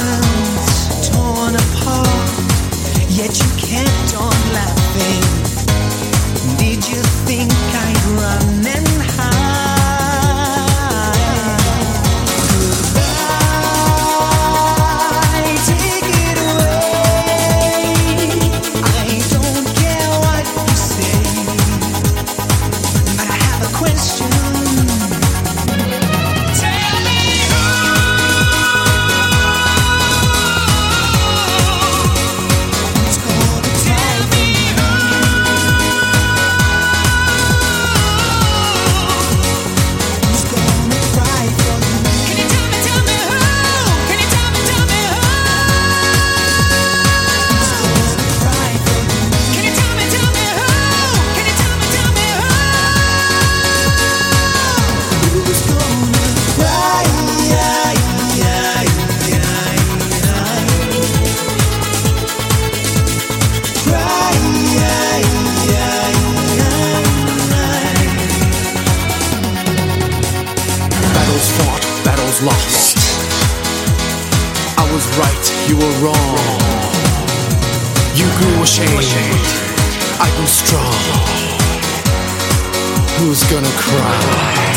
torn apart, yet you kept on laughing. Battles fought, battles lost. I was right, you were wrong. You grew ashamed, I grew strong. Who's gonna cry?